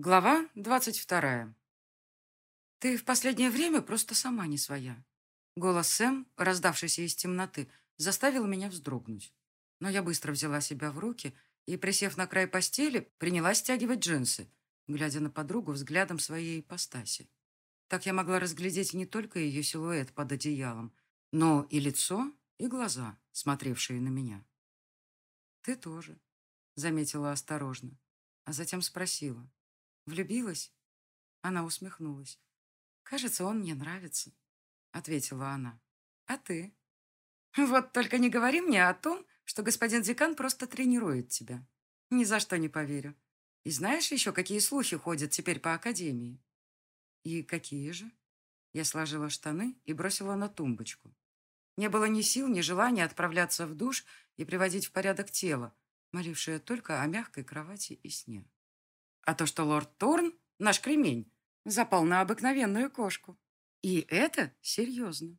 Глава двадцать вторая. «Ты в последнее время просто сама не своя». Голос Сэм, раздавшийся из темноты, заставил меня вздрогнуть. Но я быстро взяла себя в руки и, присев на край постели, принялась стягивать джинсы, глядя на подругу взглядом своей ипостаси. Так я могла разглядеть не только ее силуэт под одеялом, но и лицо, и глаза, смотревшие на меня. «Ты тоже», — заметила осторожно, а затем спросила. Влюбилась? Она усмехнулась. Кажется, он мне нравится, ответила она. А ты? Вот только не говори мне о том, что господин декан просто тренирует тебя. Ни за что не поверю. И знаешь еще, какие слухи ходят теперь по академии? И какие же? Я сложила штаны и бросила на тумбочку. Не было ни сил, ни желания отправляться в душ и приводить в порядок тело, молившее только о мягкой кровати и сне. А то, что лорд Торн, наш кремень, запал на обыкновенную кошку. И это серьезно,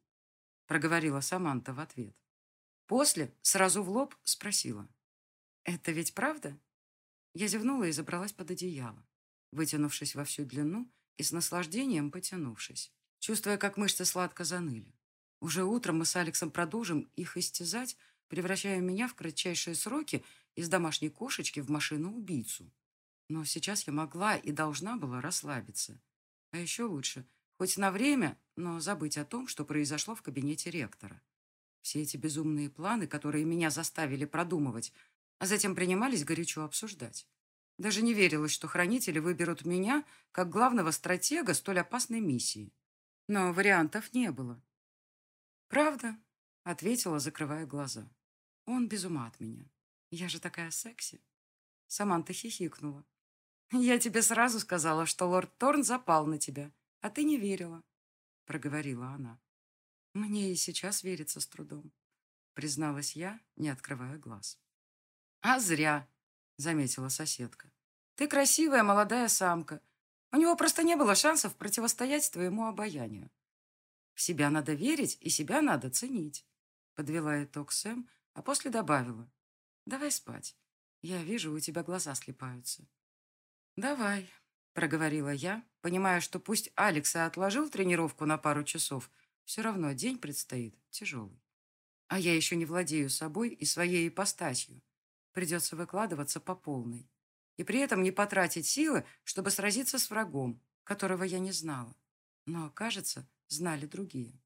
проговорила Саманта в ответ. После сразу в лоб спросила. «Это ведь правда?» Я зевнула и забралась под одеяло, вытянувшись во всю длину и с наслаждением потянувшись, чувствуя, как мышцы сладко заныли. Уже утром мы с Алексом продолжим их истязать, превращая меня в кратчайшие сроки из домашней кошечки в машину-убийцу. Но сейчас я могла и должна была расслабиться. А еще лучше, хоть на время, но забыть о том, что произошло в кабинете ректора. Все эти безумные планы, которые меня заставили продумывать, а затем принимались горячо обсуждать. Даже не верилось, что хранители выберут меня как главного стратега столь опасной миссии. Но вариантов не было. «Правда?» — ответила, закрывая глаза. «Он без ума от меня. Я же такая секси». Саманта хихикнула. «Я тебе сразу сказала, что лорд Торн запал на тебя, а ты не верила», — проговорила она. «Мне и сейчас верится с трудом», — призналась я, не открывая глаз. «А зря», — заметила соседка. «Ты красивая молодая самка. У него просто не было шансов противостоять твоему обаянию. В себя надо верить и себя надо ценить», — подвела итог Сэм, а после добавила. «Давай спать. Я вижу, у тебя глаза слепаются». «Давай», — проговорила я, понимая, что пусть Алекс и отложил тренировку на пару часов, все равно день предстоит тяжелый. А я еще не владею собой и своей ипостасью. Придется выкладываться по полной. И при этом не потратить силы, чтобы сразиться с врагом, которого я не знала. Но, кажется, знали другие.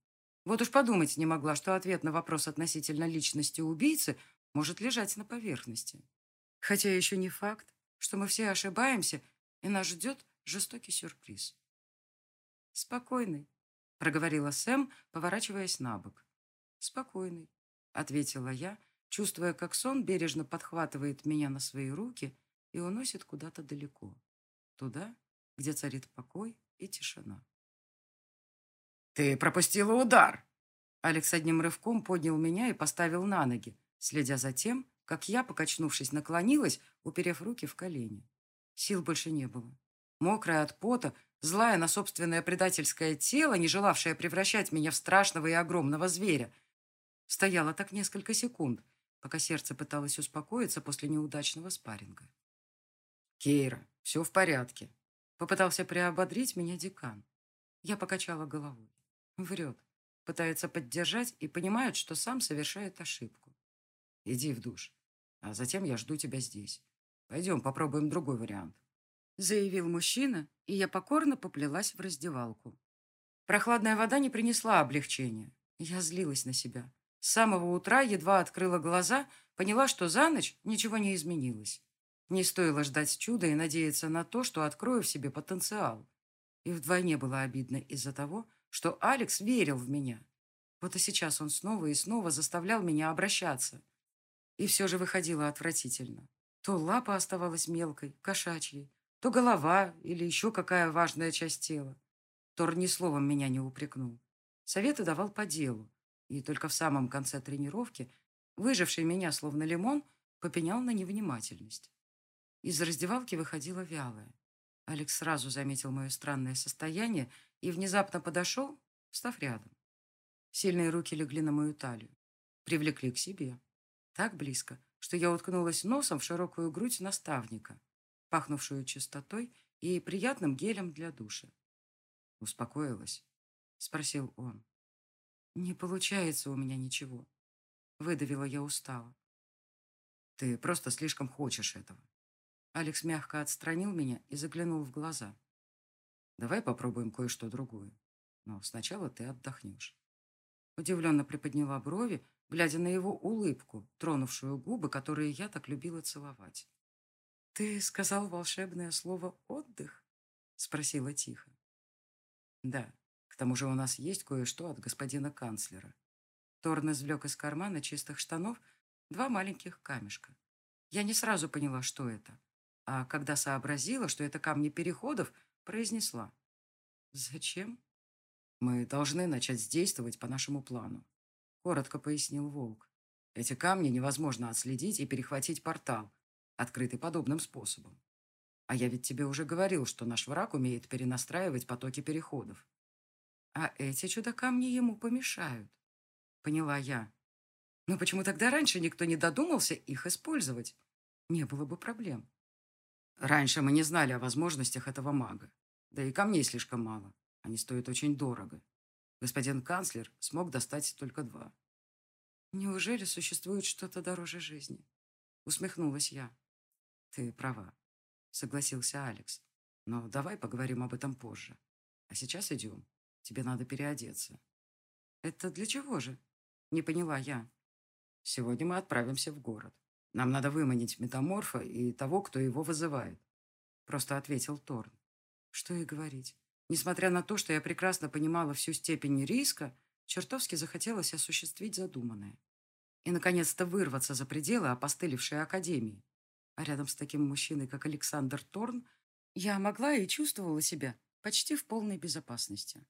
Вот уж подумать не могла, что ответ на вопрос относительно личности убийцы может лежать на поверхности. Хотя еще не факт, что мы все ошибаемся, и нас ждет жестокий сюрприз. «Спокойный», — проговорила Сэм, поворачиваясь на бок. «Спокойный», — ответила я, чувствуя, как сон бережно подхватывает меня на свои руки и уносит куда-то далеко, туда, где царит покой и тишина. «Ты пропустила удар!» Алекс одним рывком поднял меня и поставил на ноги, следя за тем, как я, покачнувшись, наклонилась, уперев руки в колени. Сил больше не было. Мокрая от пота, злая на собственное предательское тело, не желавшая превращать меня в страшного и огромного зверя, стояла так несколько секунд, пока сердце пыталось успокоиться после неудачного спарринга. «Кейра, все в порядке», — попытался приободрить меня декан. Я покачала головой. Врет. Пытается поддержать и понимает, что сам совершает ошибку. Иди в душ, а затем я жду тебя здесь. Пойдем попробуем другой вариант. Заявил мужчина, и я покорно поплелась в раздевалку. Прохладная вода не принесла облегчения. Я злилась на себя. С самого утра едва открыла глаза, поняла, что за ночь ничего не изменилось. Не стоило ждать чуда и надеяться на то, что открою в себе потенциал. И вдвойне было обидно из-за того, что Алекс верил в меня. Вот и сейчас он снова и снова заставлял меня обращаться. И все же выходило отвратительно. То лапа оставалась мелкой, кошачьей, то голова или еще какая важная часть тела. Тор ни словом меня не упрекнул. Советы давал по делу. И только в самом конце тренировки, выживший меня словно лимон, попенял на невнимательность. Из раздевалки выходила вялая. Алекс сразу заметил мое странное состояние и внезапно подошел, встав рядом. Сильные руки легли на мою талию, привлекли к себе. Так близко, что я уткнулась носом в широкую грудь наставника, пахнувшую чистотой и приятным гелем для душа. «Успокоилась?» — спросил он. «Не получается у меня ничего», — выдавила я устало. «Ты просто слишком хочешь этого». Алекс мягко отстранил меня и заглянул в глаза. «Давай попробуем кое-что другое. Но сначала ты отдохнешь». Удивленно приподняла брови, глядя на его улыбку, тронувшую губы, которые я так любила целовать. «Ты сказал волшебное слово «отдых»?» — спросила тихо. «Да, к тому же у нас есть кое-что от господина канцлера». Торн извлек из кармана чистых штанов два маленьких камешка. Я не сразу поняла, что это, а когда сообразила, что это камни переходов, произнесла. «Зачем?» «Мы должны начать действовать по нашему плану», — коротко пояснил Волк. «Эти камни невозможно отследить и перехватить портал, открытый подобным способом. А я ведь тебе уже говорил, что наш враг умеет перенастраивать потоки переходов. А эти чудо-камни ему помешают. Поняла я. Но почему тогда раньше никто не додумался их использовать? Не было бы проблем. Раньше мы не знали о возможностях этого мага. Да и камней слишком мало. Они стоят очень дорого. Господин канцлер смог достать только два. Неужели существует что-то дороже жизни? Усмехнулась я. «Ты права», — согласился Алекс. «Но давай поговорим об этом позже. А сейчас идем. Тебе надо переодеться». «Это для чего же?» — не поняла я. «Сегодня мы отправимся в город. Нам надо выманить метаморфа и того, кто его вызывает», — просто ответил Торн. Что и говорить. Несмотря на то, что я прекрасно понимала всю степень риска, чертовски захотелось осуществить задуманное. И, наконец-то, вырваться за пределы опостылевшей академии. А рядом с таким мужчиной, как Александр Торн, я могла и чувствовала себя почти в полной безопасности.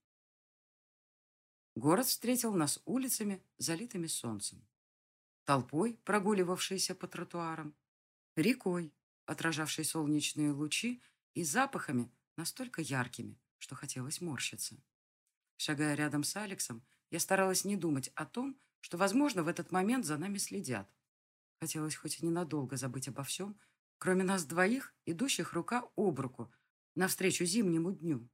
Город встретил нас улицами, залитыми солнцем. Толпой, прогуливавшейся по тротуарам. Рекой, отражавшей солнечные лучи, и запахами настолько яркими, что хотелось морщиться. Шагая рядом с Алексом, я старалась не думать о том, что, возможно, в этот момент за нами следят, Хотелось хоть ненадолго забыть обо всем, кроме нас двоих, идущих рука об руку, навстречу зимнему дню.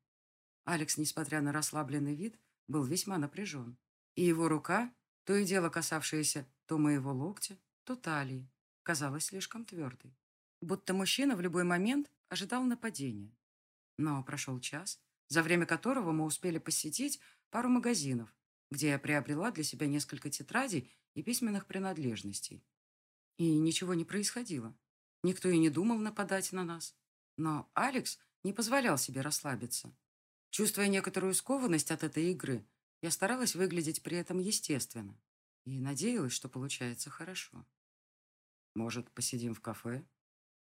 Алекс, несмотря на расслабленный вид, был весьма напряжен. И его рука, то и дело касавшаяся то моего локтя, то талии, казалась слишком твердой. Будто мужчина в любой момент ожидал нападения. Но прошел час, за время которого мы успели посетить пару магазинов, где я приобрела для себя несколько тетрадей и письменных принадлежностей. И ничего не происходило. Никто и не думал нападать на нас. Но Алекс не позволял себе расслабиться. Чувствуя некоторую скованность от этой игры, я старалась выглядеть при этом естественно. И надеялась, что получается хорошо. «Может, посидим в кафе?»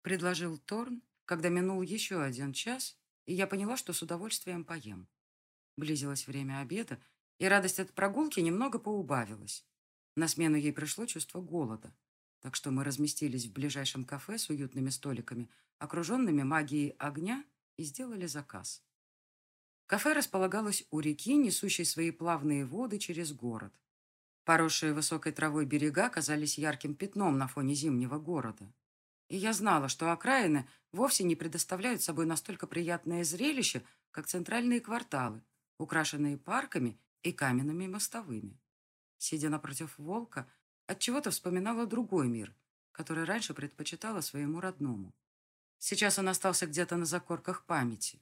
Предложил Торн, когда минул еще один час, и я поняла, что с удовольствием поем. Близилось время обеда, и радость от прогулки немного поубавилась. На смену ей пришло чувство голода так что мы разместились в ближайшем кафе с уютными столиками, окруженными магией огня, и сделали заказ. Кафе располагалось у реки, несущей свои плавные воды через город. Поросшие высокой травой берега казались ярким пятном на фоне зимнего города. И я знала, что окраины вовсе не предоставляют собой настолько приятное зрелище, как центральные кварталы, украшенные парками и каменными мостовыми. Сидя напротив волка, Отчего-то вспоминала другой мир, который раньше предпочитала своему родному. Сейчас он остался где-то на закорках памяти.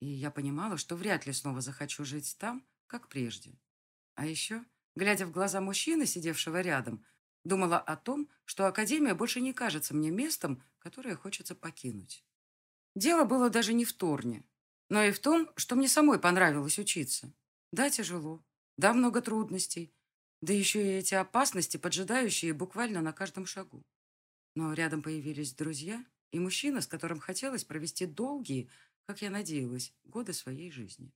И я понимала, что вряд ли снова захочу жить там, как прежде. А еще, глядя в глаза мужчины, сидевшего рядом, думала о том, что Академия больше не кажется мне местом, которое хочется покинуть. Дело было даже не в Торне, но и в том, что мне самой понравилось учиться. Да, тяжело, да, много трудностей, да еще и эти опасности, поджидающие буквально на каждом шагу. Но рядом появились друзья и мужчина, с которым хотелось провести долгие, как я надеялась, годы своей жизни.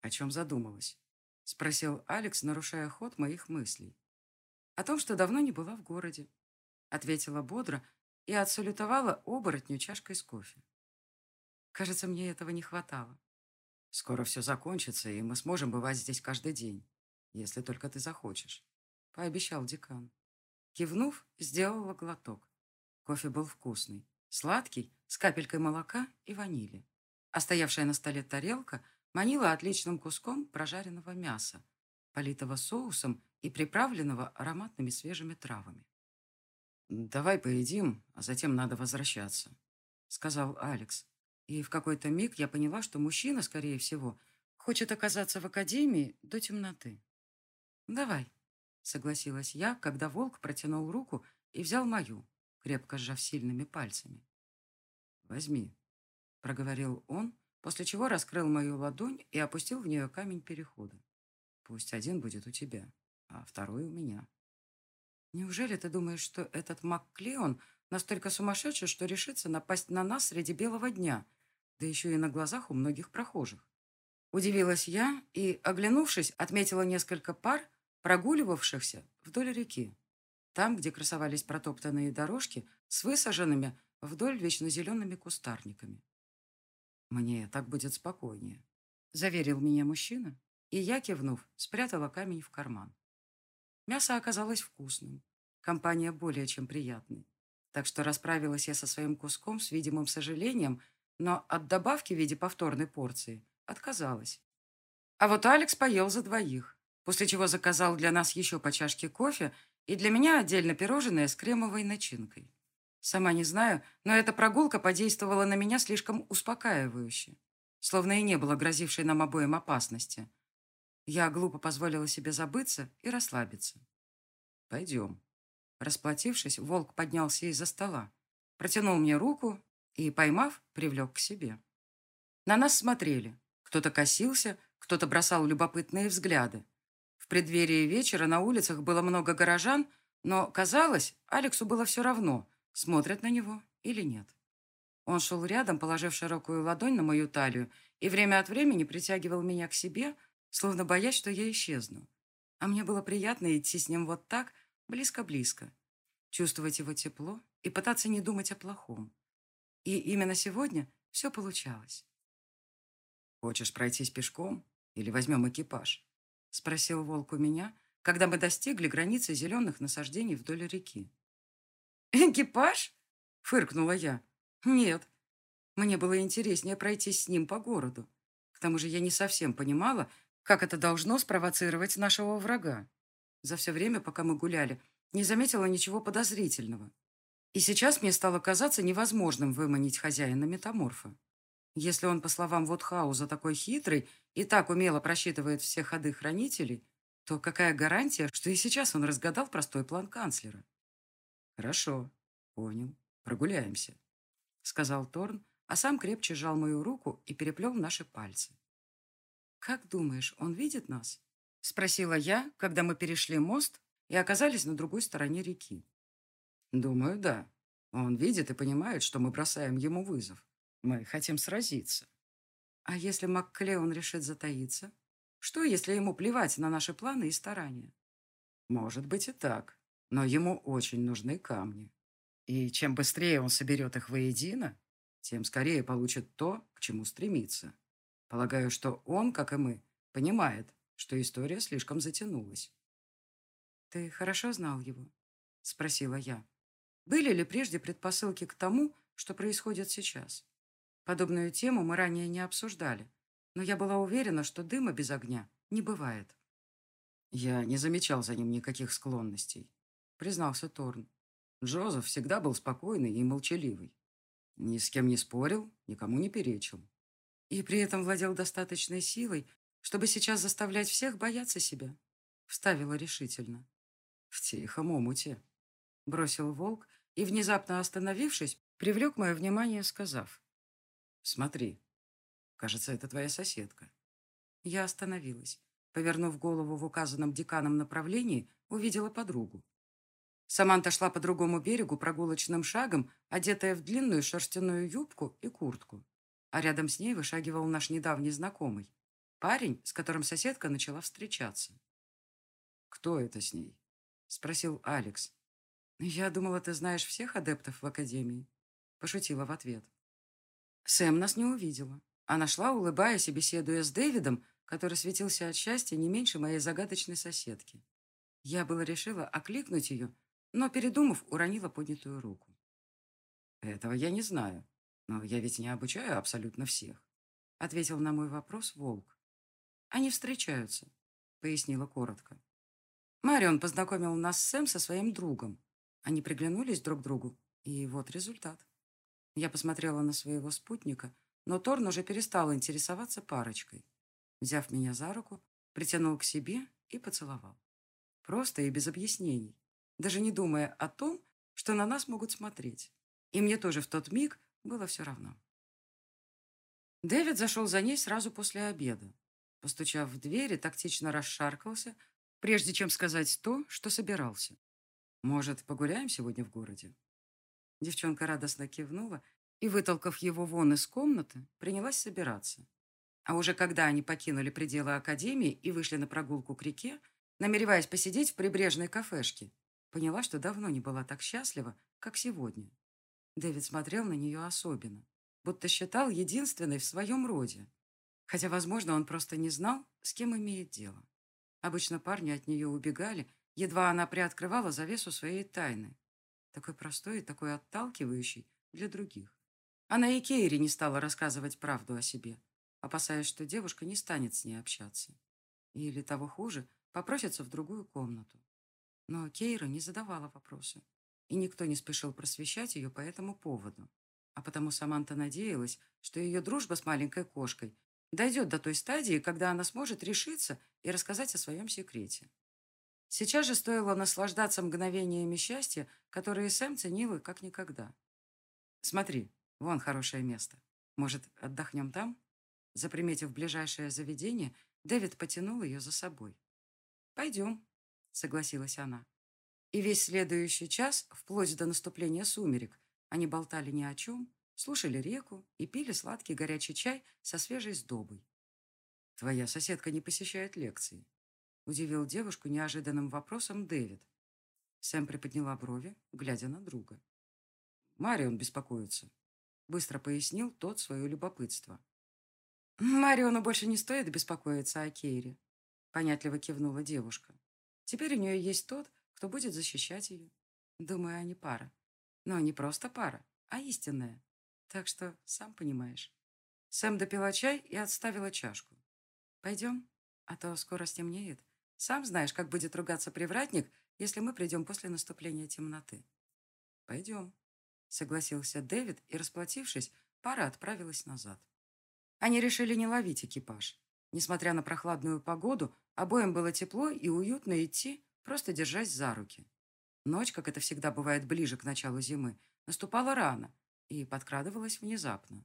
«О чем задумалась?» — спросил Алекс, нарушая ход моих мыслей. «О том, что давно не была в городе», — ответила бодро и отсалютовала оборотню чашкой с кофе. Кажется, мне этого не хватало. «Скоро все закончится, и мы сможем бывать здесь каждый день если только ты захочешь», — пообещал декан. Кивнув, сделала глоток. Кофе был вкусный, сладкий, с капелькой молока и ванили. А стоявшая на столе тарелка манила отличным куском прожаренного мяса, политого соусом и приправленного ароматными свежими травами. «Давай поедим, а затем надо возвращаться», — сказал Алекс. И в какой-то миг я поняла, что мужчина, скорее всего, хочет оказаться в академии до темноты. «Давай», — согласилась я, когда волк протянул руку и взял мою, крепко сжав сильными пальцами. «Возьми», — проговорил он, после чего раскрыл мою ладонь и опустил в нее камень перехода. «Пусть один будет у тебя, а второй у меня». «Неужели ты думаешь, что этот МакКлеон настолько сумасшедший, что решится напасть на нас среди белого дня, да еще и на глазах у многих прохожих?» Удивилась я и, оглянувшись, отметила несколько пар, прогуливавшихся вдоль реки. Там, где красовались протоптанные дорожки с высаженными вдоль вечно зелеными кустарниками. «Мне так будет спокойнее», — заверил меня мужчина, и я, кивнув, спрятала камень в карман. Мясо оказалось вкусным, компания более чем приятной. Так что расправилась я со своим куском с видимым сожалением, но от добавки в виде повторной порции отказалась. А вот Алекс поел за двоих, после чего заказал для нас еще по чашке кофе и для меня отдельно пирожное с кремовой начинкой. Сама не знаю, но эта прогулка подействовала на меня слишком успокаивающе, словно и не было грозившей нам обоим опасности. Я глупо позволила себе забыться и расслабиться. «Пойдем». Расплатившись, волк поднялся из-за стола, протянул мне руку и, поймав, привлек к себе. На нас смотрели. Кто-то косился, кто-то бросал любопытные взгляды. В преддверии вечера на улицах было много горожан, но, казалось, Алексу было все равно, смотрят на него или нет. Он шел рядом, положив широкую ладонь на мою талию, и время от времени притягивал меня к себе, словно боясь, что я исчезну. А мне было приятно идти с ним вот так, близко-близко, чувствовать его тепло и пытаться не думать о плохом. И именно сегодня все получалось. «Хочешь пройтись пешком или возьмем экипаж?» — спросил волк у меня, когда мы достигли границы зеленых насаждений вдоль реки. «Экипаж?» — фыркнула я. «Нет, мне было интереснее пройтись с ним по городу. К тому же я не совсем понимала, как это должно спровоцировать нашего врага. За все время, пока мы гуляли, не заметила ничего подозрительного. И сейчас мне стало казаться невозможным выманить хозяина метаморфа. Если он, по словам Вудхауза, такой хитрый и так умело просчитывает все ходы хранителей, то какая гарантия, что и сейчас он разгадал простой план канцлера? «Хорошо, понял. Прогуляемся», — сказал Торн, а сам крепче сжал мою руку и переплел наши пальцы. «Как думаешь, он видит нас?» — спросила я, когда мы перешли мост и оказались на другой стороне реки. «Думаю, да. Он видит и понимает, что мы бросаем ему вызов. Мы хотим сразиться». «А если МакКлеон решит затаиться? Что, если ему плевать на наши планы и старания?» «Может быть и так», но ему очень нужны камни. И чем быстрее он соберет их воедино, тем скорее получит то, к чему стремится. Полагаю, что он, как и мы, понимает, что история слишком затянулась. «Ты хорошо знал его?» — спросила я. «Были ли прежде предпосылки к тому, что происходит сейчас? Подобную тему мы ранее не обсуждали, но я была уверена, что дыма без огня не бывает». Я не замечал за ним никаких склонностей признался Торн. Джозеф всегда был спокойный и молчаливый. Ни с кем не спорил, никому не перечил. И при этом владел достаточной силой, чтобы сейчас заставлять всех бояться себя. Вставила решительно. В тихом омуте. Бросил волк и, внезапно остановившись, привлек мое внимание, сказав. «Смотри, кажется, это твоя соседка». Я остановилась. Повернув голову в указанном деканом направлении, увидела подругу. Саманта шла по другому берегу прогулочным шагом, одетая в длинную шерстяную юбку и куртку. А рядом с ней вышагивал наш недавний знакомый. Парень, с которым соседка начала встречаться. «Кто это с ней?» — спросил Алекс. «Я думала, ты знаешь всех адептов в Академии», — пошутила в ответ. Сэм нас не увидела. Она шла, улыбаясь и беседуя с Дэвидом, который светился от счастья не меньше моей загадочной соседки. Я было решила окликнуть ее, но, передумав, уронила поднятую руку. «Этого я не знаю, Но я ведь не обучаю абсолютно всех, ответил на мой вопрос Волк. Они встречаются, пояснила коротко. Марион познакомил нас с Сэм со своим другом. Они приглянулись друг другу, и вот результат. Я посмотрела на своего спутника, но Торн уже перестал интересоваться парочкой. Взяв меня за руку, притянул к себе и поцеловал. Просто и без объяснений, даже не думая о том, что на нас могут смотреть. И мне тоже в тот миг было все равно. Дэвид зашел за ней сразу после обеда. Постучав в дверь и тактично расшаркался, прежде чем сказать то, что собирался. «Может, погуляем сегодня в городе?» Девчонка радостно кивнула и, вытолкав его вон из комнаты, принялась собираться. А уже когда они покинули пределы академии и вышли на прогулку к реке, намереваясь посидеть в прибрежной кафешке, поняла, что давно не была так счастлива, как сегодня. Дэвид смотрел на нее особенно, будто считал единственной в своем роде. Хотя, возможно, он просто не знал, с кем имеет дело. Обычно парни от нее убегали, едва она приоткрывала завесу своей тайны. Такой простой и такой отталкивающий для других. Она и Кейри не стала рассказывать правду о себе, опасаясь, что девушка не станет с ней общаться. Или, того хуже, попросится в другую комнату. Но Кейра не задавала вопросы, и никто не спешил просвещать ее по этому поводу. А потому Саманта надеялась, что ее дружба с маленькой кошкой дойдет до той стадии, когда она сможет решиться и рассказать о своем секрете. Сейчас же стоило наслаждаться мгновениями счастья, которые Сэм ценила как никогда. «Смотри, вон хорошее место. Может, отдохнем там?» Заприметив ближайшее заведение, Дэвид потянул ее за собой. «Пойдем», — согласилась она. И весь следующий час, вплоть до наступления сумерек, они болтали ни о чем, слушали реку и пили сладкий горячий чай со свежей сдобой. «Твоя соседка не посещает лекции», — удивил девушку неожиданным вопросом Дэвид. Сэм приподняла брови, глядя на друга. «Марион беспокоится», — быстро пояснил тот свое любопытство. «Мариону больше не стоит беспокоиться о Кейре», — понятливо кивнула девушка. «Теперь у нее есть тот, кто будет защищать ее. Думаю, они пара. Но не просто пара, а истинная. Так что, сам понимаешь». Сэм допила чай и отставила чашку. «Пойдем, а то скоро стемнеет. Сам знаешь, как будет ругаться привратник, если мы придем после наступления темноты». «Пойдем», — согласился Дэвид, и, расплатившись, пара отправилась назад. Они решили не ловить экипаж. Несмотря на прохладную погоду, обоим было тепло и уютно идти, просто держась за руки. Ночь, как это всегда бывает ближе к началу зимы, наступала рано и подкрадывалась внезапно.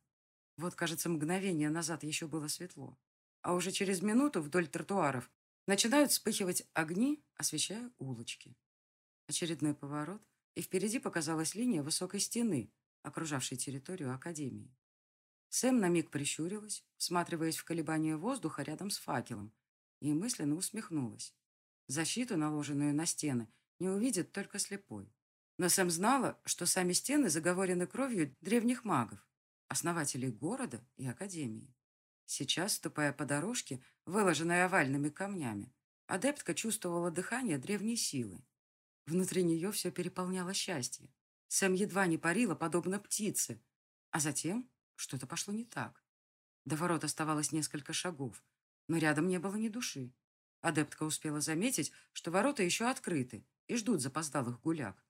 Вот, кажется, мгновение назад еще было светло. А уже через минуту вдоль тротуаров начинают вспыхивать огни, освещая улочки. Очередной поворот, и впереди показалась линия высокой стены, окружавшей территорию Академии. Сэм на миг прищурилась, всматриваясь в колебания воздуха рядом с факелом, и мысленно усмехнулась. Защиту, наложенную на стены, не увидит только слепой. Но Сэм знала, что сами стены заговорены кровью древних магов, основателей города и академии. Сейчас, ступая по дорожке, выложенной овальными камнями, адептка чувствовала дыхание древней силы. Внутри нее все переполняло счастье. Сэм едва не парила, подобно птице, а затем что-то пошло не так. До ворот оставалось несколько шагов, но рядом не было ни души. Адептка успела заметить, что ворота еще открыты и ждут запоздалых гуляк.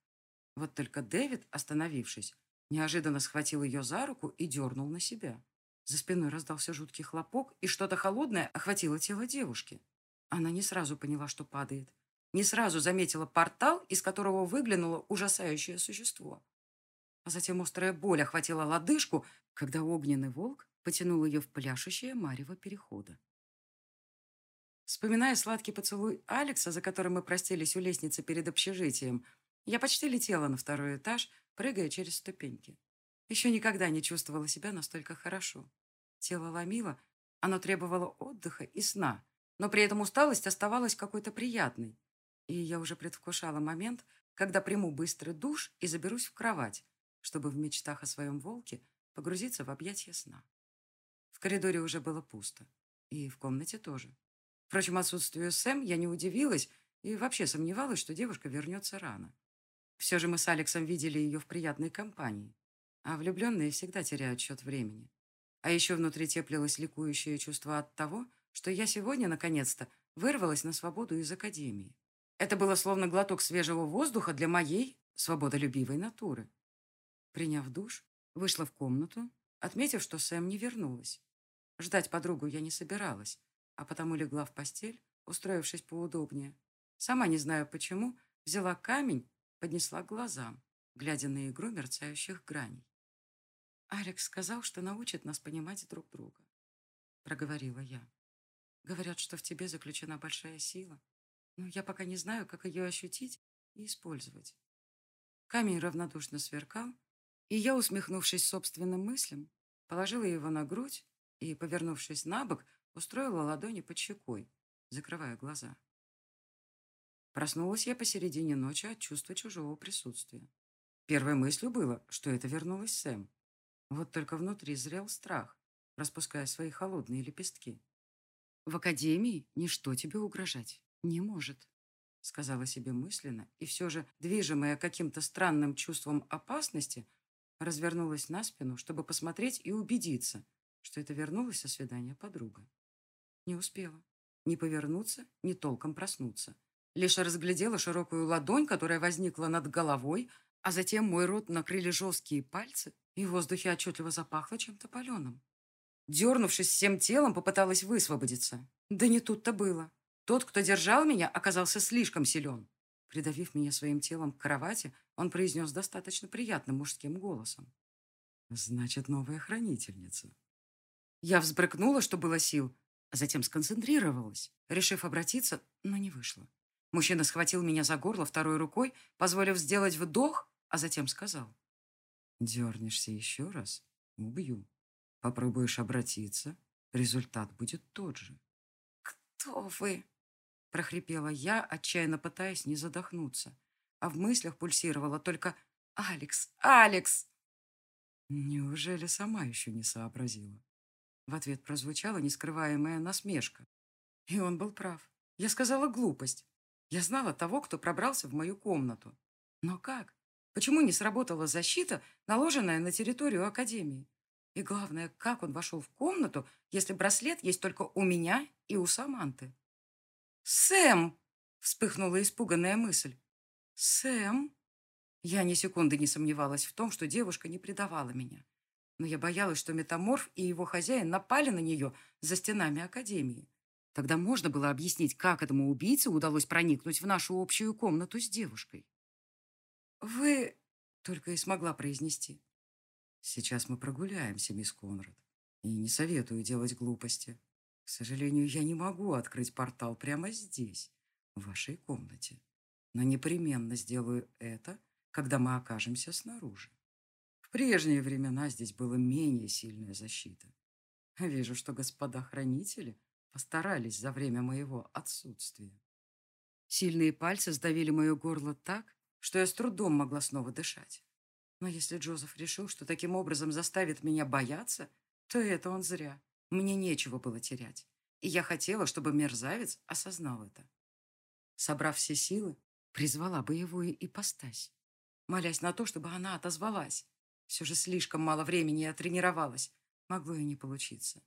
Вот только Дэвид, остановившись, неожиданно схватил ее за руку и дернул на себя. За спиной раздался жуткий хлопок, и что-то холодное охватило тело девушки. Она не сразу поняла, что падает. Не сразу заметила портал, из которого выглянуло ужасающее существо. А затем острая боль охватила лодыжку, когда огненный волк потянул ее в пляшущее марево перехода. Вспоминая сладкий поцелуй Алекса, за которым мы простились у лестницы перед общежитием, я почти летела на второй этаж, прыгая через ступеньки. Еще никогда не чувствовала себя настолько хорошо. Тело ломило, оно требовало отдыха и сна, но при этом усталость оставалась какой-то приятной. И я уже предвкушала момент, когда приму быстрый душ и заберусь в кровать, чтобы в мечтах о своем волке погрузиться в объятия сна. В коридоре уже было пусто. И в комнате тоже. Впрочем, отсутствию Сэм я не удивилась и вообще сомневалась, что девушка вернется рано. Все же мы с Алексом видели ее в приятной компании. А влюбленные всегда теряют счет времени. А еще внутри теплилось ликующее чувство от того, что я сегодня, наконец-то, вырвалась на свободу из академии. Это было словно глоток свежего воздуха для моей свободолюбивой натуры. Приняв душ, вышла в комнату, отметив, что Сэм не вернулась. Ждать подругу я не собиралась, а потому легла в постель, устроившись поудобнее. Сама не знаю почему, взяла камень, поднесла к глазам, глядя на игру мерцающих граней. «Алекс сказал, что научит нас понимать друг друга», — проговорила я. «Говорят, что в тебе заключена большая сила, но я пока не знаю, как ее ощутить и использовать». Камень равнодушно сверкал, и я, усмехнувшись собственным мыслям, положила его на грудь и, повернувшись на бок, устроила ладони под щекой, закрывая глаза. Проснулась я посередине ночи от чувства чужого присутствия. Первой мыслью было, что это вернулась Сэм. Вот только внутри зрел страх, распуская свои холодные лепестки. «В академии ничто тебе угрожать не может», сказала себе мысленно, и все же, движимая каким-то странным чувством опасности, развернулась на спину, чтобы посмотреть и убедиться, что это вернулась со свидания подруга. Не успела. Ни повернуться, ни толком проснуться. Лишь разглядела широкую ладонь, которая возникла над головой, а затем мой рот накрыли жесткие пальцы, и в воздухе отчетливо запахло чем-то паленым. Дернувшись всем телом, попыталась высвободиться. Да не тут-то было. Тот, кто держал меня, оказался слишком силен. Придавив меня своим телом к кровати, он произнес достаточно приятным мужским голосом. «Значит, новая хранительница». Я взбрыкнула, что было сил, затем сконцентрировалась, решив обратиться, но не вышло. Мужчина схватил меня за горло второй рукой, позволив сделать вдох, а затем сказал. «Дернешься еще раз — убью. Попробуешь обратиться, результат будет тот же». «Кто вы?» — прохрипела я, отчаянно пытаясь не задохнуться. А в мыслях пульсировала только «Алекс! Алекс!» Неужели сама еще не сообразила? В ответ прозвучала нескрываемая насмешка. И он был прав. Я сказала глупость. Я знала того, кто пробрался в мою комнату. Но как? Почему не сработала защита, наложенная на территорию Академии? И главное, как он вошел в комнату, если браслет есть только у меня и у Саманты? «Сэм!» — вспыхнула испуганная мысль. «Сэм?» Я ни секунды не сомневалась в том, что девушка не предавала меня но я боялась, что метаморф и его хозяин напали на нее за стенами Академии. Тогда можно было объяснить, как этому убийце удалось проникнуть в нашу общую комнату с девушкой. «Вы...» — только и смогла произнести. «Сейчас мы прогуляемся, мисс Конрад, и не советую делать глупости. К сожалению, я не могу открыть портал прямо здесь, в вашей комнате, но непременно сделаю это, когда мы окажемся снаружи. Прежние времена здесь была менее сильная защита. Вижу, что господа хранители постарались за время моего отсутствия. Сильные пальцы сдавили мое горло так, что я с трудом могла снова дышать. Но если Джозеф решил, что таким образом заставит меня бояться, то это он зря. Мне нечего было терять. И я хотела, чтобы мерзавец осознал это. Собрав все силы, призвала боевую ипостась, молясь на то, чтобы она отозвалась. Все же слишком мало времени я тренировалась. Могло и не получиться.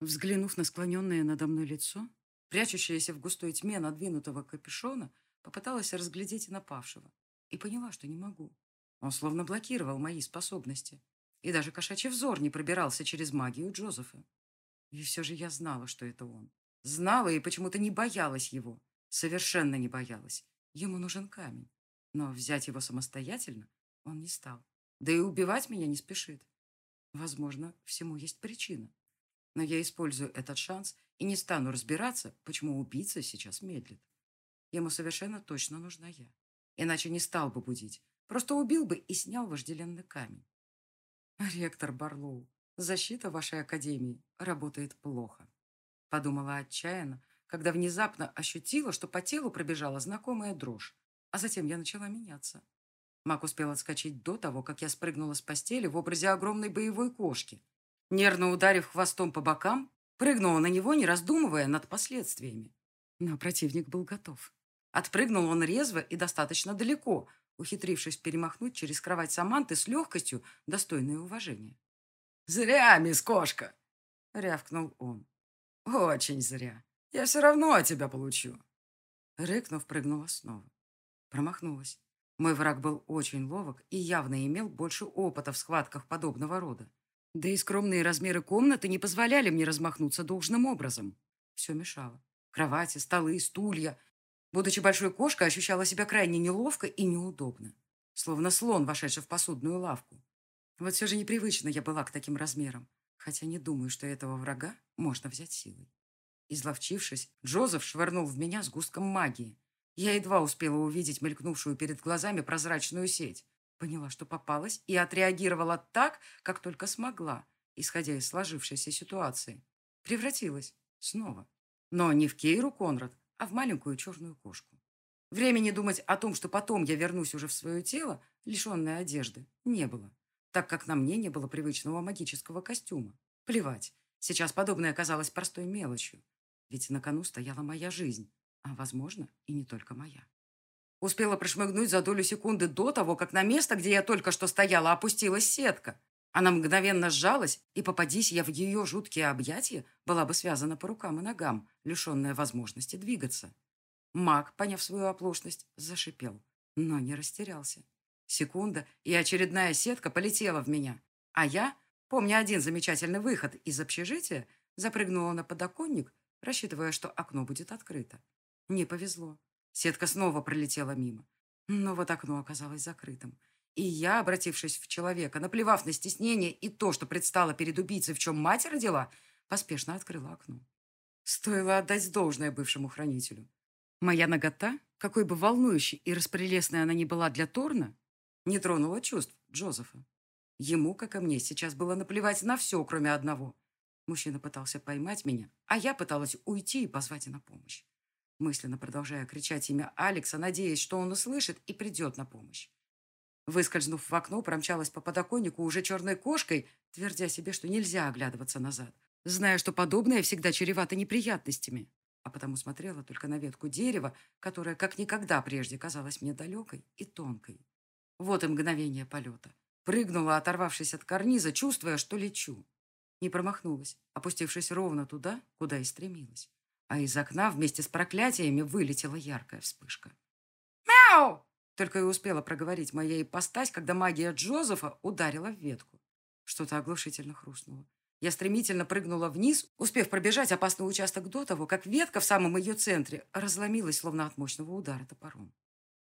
Взглянув на склоненное надо мной лицо, прячущееся в густой тьме надвинутого капюшона, попыталась разглядеть напавшего и поняла, что не могу. Он словно блокировал мои способности. И даже кошачий взор не пробирался через магию Джозефа. И все же я знала, что это он. Знала и почему-то не боялась его. Совершенно не боялась. Ему нужен камень. Но взять его самостоятельно он не стал. Да и убивать меня не спешит. Возможно, всему есть причина. Но я использую этот шанс и не стану разбираться, почему убийца сейчас медлит. Ему совершенно точно нужна я. Иначе не стал бы будить. Просто убил бы и снял вожделенный камень. Ректор Барлоу, защита вашей академии работает плохо. Подумала отчаянно, когда внезапно ощутила, что по телу пробежала знакомая дрожь, а затем я начала меняться. Мак успел отскочить до того, как я спрыгнула с постели в образе огромной боевой кошки. Нервно ударив хвостом по бокам, прыгнула на него, не раздумывая над последствиями. Но противник был готов. Отпрыгнул он резво и достаточно далеко, ухитрившись перемахнуть через кровать Саманты с легкостью, достойной уважения. «Зря, мисс Кошка!» — рявкнул он. «Очень зря. Я все равно от тебя получу». Рыкнув, прыгнула снова. Промахнулась. Мой враг был очень ловок и явно имел больше опыта в схватках подобного рода. Да и скромные размеры комнаты не позволяли мне размахнуться должным образом. Все мешало. Кровати, столы, стулья. Будучи большой кошкой, ощущала себя крайне неловко и неудобно. Словно слон, вошедший в посудную лавку. Вот все же непривычно я была к таким размерам. Хотя не думаю, что этого врага можно взять силой. Изловчившись, Джозеф швырнул в меня сгустком магии. Я едва успела увидеть мелькнувшую перед глазами прозрачную сеть. Поняла, что попалась, и отреагировала так, как только смогла, исходя из сложившейся ситуации. Превратилась. Снова. Но не в Кейру Конрад, а в маленькую черную кошку. Времени думать о том, что потом я вернусь уже в свое тело, лишенное одежды, не было, так как на мне не было привычного магического костюма. Плевать. Сейчас подобное казалось простой мелочью. Ведь на кону стояла моя жизнь, а, возможно, и не только моя. Успела прошмыгнуть за долю секунды до того, как на место, где я только что стояла, опустилась сетка. Она мгновенно сжалась, и, попадись я в ее жуткие объятия, была бы связана по рукам и ногам, лишенная возможности двигаться. Маг, поняв свою оплошность, зашипел, но не растерялся. Секунда, и очередная сетка полетела в меня, а я, помня один замечательный выход из общежития, запрыгнула на подоконник, рассчитывая, что окно будет открыто. Не повезло. Сетка снова пролетела мимо. Но вот окно оказалось закрытым. И я, обратившись в человека, наплевав на стеснение и то, что предстало перед убийцей, в чем мать родила, поспешно открыла окно. Стоило отдать должное бывшему хранителю. Моя нагота, какой бы волнующей и распрелестной она ни была для Торна, не тронула чувств Джозефа. Ему, как и мне, сейчас было наплевать на все, кроме одного. Мужчина пытался поймать меня, а я пыталась уйти и позвать на помощь. Мысленно продолжая кричать имя Алекса, надеясь, что он услышит и придет на помощь. Выскользнув в окно, промчалась по подоконнику уже черной кошкой, твердя себе, что нельзя оглядываться назад, зная, что подобное всегда чревато неприятностями. А потому смотрела только на ветку дерева, которая как никогда прежде казалась мне далекой и тонкой. Вот и мгновение полета. Прыгнула, оторвавшись от карниза, чувствуя, что лечу. Не промахнулась, опустившись ровно туда, куда и стремилась. А из окна вместе с проклятиями вылетела яркая вспышка. «Мяу!» Только и успела проговорить моя ипостась, когда магия Джозефа ударила в ветку. Что-то оглушительно хрустнуло. Я стремительно прыгнула вниз, успев пробежать опасный участок до того, как ветка в самом ее центре разломилась, словно от мощного удара топором.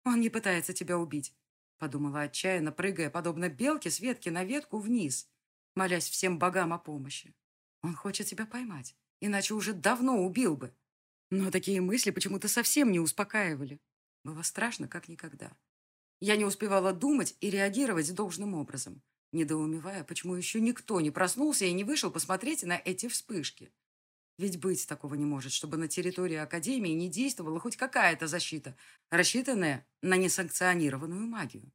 «Он не пытается тебя убить», — подумала отчаянно, прыгая, подобно белке, с ветки на ветку вниз, молясь всем богам о помощи. «Он хочет тебя поймать, иначе уже давно убил бы». Но такие мысли почему-то совсем не успокаивали. Было страшно, как никогда. Я не успевала думать и реагировать должным образом, недоумевая, почему еще никто не проснулся и не вышел посмотреть на эти вспышки. Ведь быть такого не может, чтобы на территории Академии не действовала хоть какая-то защита, рассчитанная на несанкционированную магию.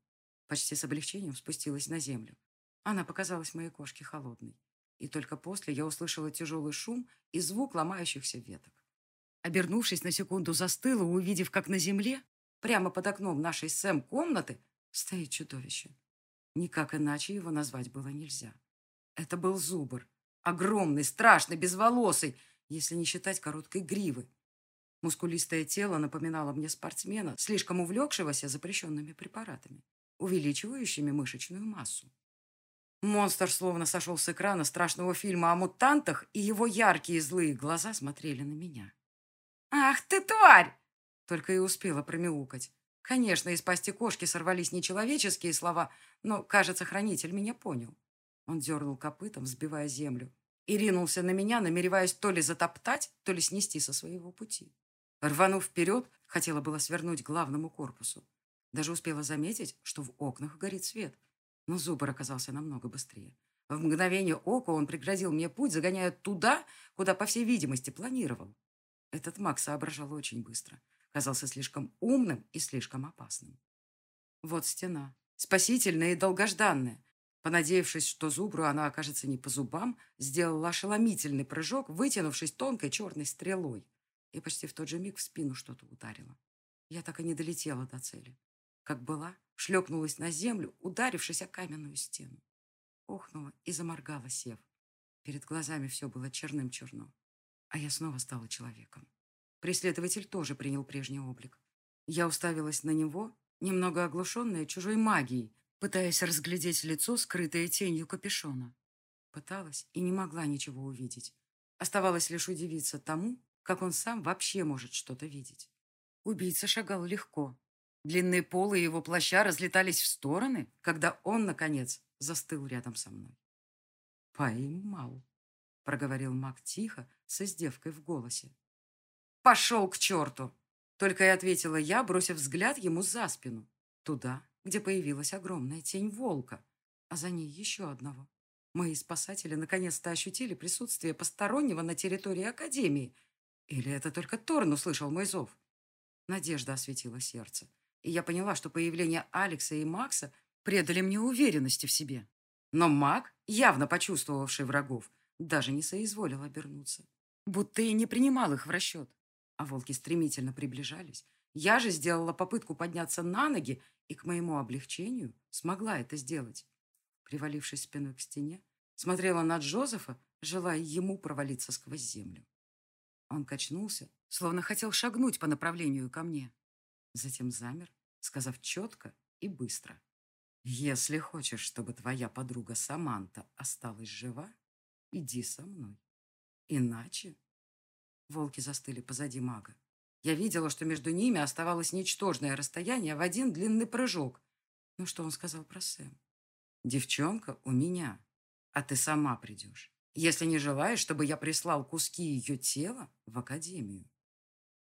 Почти с облегчением спустилась на землю. Она показалась моей кошке холодной. И только после я услышала тяжелый шум и звук ломающихся веток. Обернувшись на секунду, застыла, увидев, как на земле Прямо под окном нашей Сэм комнаты стоит чудовище. Никак иначе его назвать было нельзя. Это был зубр. Огромный, страшный, безволосый, если не считать короткой гривы. Мускулистое тело напоминало мне спортсмена, слишком увлекшегося запрещенными препаратами, увеличивающими мышечную массу. Монстр словно сошел с экрана страшного фильма о мутантах, и его яркие злые глаза смотрели на меня. «Ах ты, тварь!» Только и успела промяукать. Конечно, из пасти кошки сорвались нечеловеческие слова, но, кажется, хранитель меня понял. Он дернул копытом, взбивая землю, и ринулся на меня, намереваясь то ли затоптать, то ли снести со своего пути. Рванув вперед, хотела было свернуть к главному корпусу. Даже успела заметить, что в окнах горит свет. Но зубр оказался намного быстрее. В мгновение ока он преградил мне путь, загоняя туда, куда, по всей видимости, планировал. Этот маг соображал очень быстро казался слишком умным и слишком опасным. Вот стена, спасительная и долгожданная. Понадеявшись, что зубру она окажется не по зубам, сделала ошеломительный прыжок, вытянувшись тонкой черной стрелой. И почти в тот же миг в спину что-то ударило. Я так и не долетела до цели. Как была, шлепнулась на землю, ударившись о каменную стену. Охнула и заморгала, сев. Перед глазами все было черным-черно. А я снова стала человеком. Преследователь тоже принял прежний облик. Я уставилась на него, немного оглушенная чужой магией, пытаясь разглядеть лицо, скрытое тенью капюшона. Пыталась и не могла ничего увидеть. Оставалось лишь удивиться тому, как он сам вообще может что-то видеть. Убийца шагал легко. Длинные полы его плаща разлетались в стороны, когда он, наконец, застыл рядом со мной. «Поймал», — проговорил маг тихо, с издевкой в голосе. «Пошел к черту!» Только и ответила я, бросив взгляд ему за спину, туда, где появилась огромная тень волка, а за ней еще одного. Мои спасатели наконец-то ощутили присутствие постороннего на территории Академии. Или это только Торн услышал мой зов? Надежда осветила сердце, и я поняла, что появление Алекса и Макса предали мне уверенности в себе. Но маг, явно почувствовавший врагов, даже не соизволил обернуться. Будто и не принимал их в расчет. А волки стремительно приближались. Я же сделала попытку подняться на ноги и, к моему облегчению, смогла это сделать. Привалившись спиной к стене, смотрела на Джозефа, желая ему провалиться сквозь землю. Он качнулся, словно хотел шагнуть по направлению ко мне. Затем замер, сказав четко и быстро. «Если хочешь, чтобы твоя подруга Саманта осталась жива, иди со мной. Иначе...» Волки застыли позади мага. Я видела, что между ними оставалось ничтожное расстояние в один длинный прыжок. Ну что он сказал про Сэм? «Девчонка у меня, а ты сама придешь, если не желаешь, чтобы я прислал куски ее тела в академию»,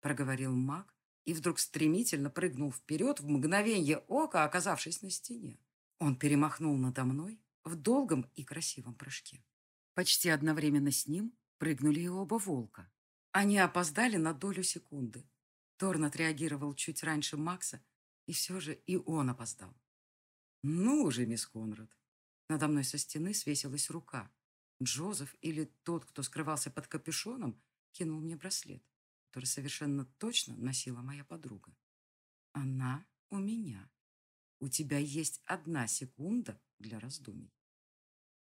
проговорил маг и вдруг стремительно прыгнул вперед в мгновение ока, оказавшись на стене. Он перемахнул надо мной в долгом и красивом прыжке. Почти одновременно с ним прыгнули и оба волка. Они опоздали на долю секунды. Торн отреагировал чуть раньше Макса, и все же и он опоздал. «Ну уже, мисс Конрад!» Надо мной со стены свесилась рука. Джозеф или тот, кто скрывался под капюшоном, кинул мне браслет, который совершенно точно носила моя подруга. «Она у меня. У тебя есть одна секунда для раздумий».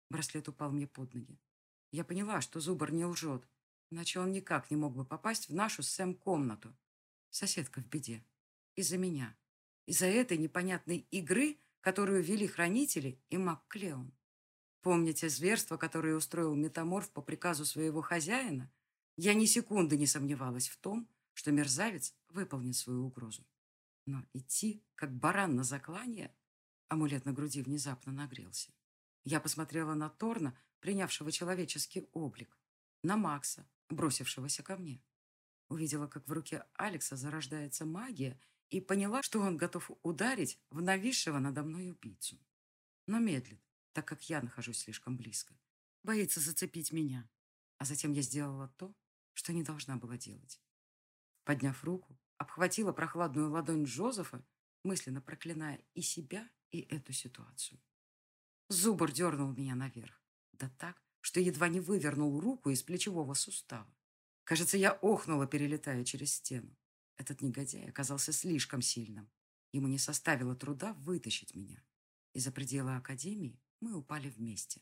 Браслет упал мне под ноги. Я поняла, что Зубр не лжет, иначе он никак не мог бы попасть в нашу с Сэм комнату. Соседка в беде. Из-за меня. Из-за этой непонятной игры, которую вели хранители и маг. Помните зверство, которое устроил метаморф по приказу своего хозяина? Я ни секунды не сомневалась в том, что мерзавец выполнит свою угрозу. Но идти, как баран на заклание, амулет на груди внезапно нагрелся. Я посмотрела на Торна, принявшего человеческий облик, на Макса, бросившегося ко мне. Увидела, как в руке Алекса зарождается магия, и поняла, что он готов ударить в нависшего надо мной убийцу. Но медлит, так как я нахожусь слишком близко. Боится зацепить меня. А затем я сделала то, что не должна была делать. Подняв руку, обхватила прохладную ладонь Джозефа, мысленно проклиная и себя, и эту ситуацию. Зубр дернул меня наверх, да так, что едва не вывернул руку из плечевого сустава. Кажется, я охнула, перелетая через стену. Этот негодяй оказался слишком сильным. Ему не составило труда вытащить меня. Из-за предела академии мы упали вместе.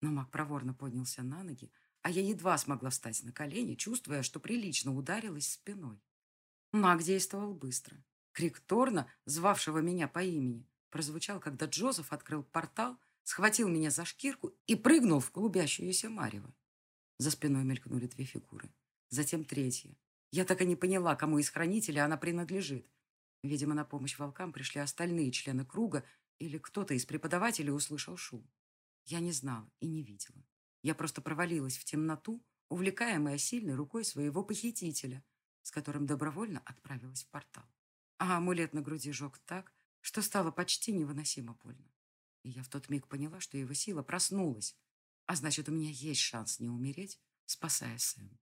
Но маг проворно поднялся на ноги, а я едва смогла встать на колени, чувствуя, что прилично ударилась спиной. Маг действовал быстро. Крик Торна, звавшего меня по имени, прозвучал, когда Джозеф открыл портал, схватил меня за шкирку и прыгнул в клубящуюся марево. За спиной мелькнули две фигуры затем третья. Я так и не поняла, кому из хранителей она принадлежит. Видимо, на помощь волкам пришли остальные члены круга или кто-то из преподавателей услышал шум. Я не знала и не видела. Я просто провалилась в темноту, увлекаемая сильной рукой своего похитителя, с которым добровольно отправилась в портал. А амулет на груди жег так, что стало почти невыносимо больно. И я в тот миг поняла, что его сила проснулась, а значит, у меня есть шанс не умереть, спасая Сэм.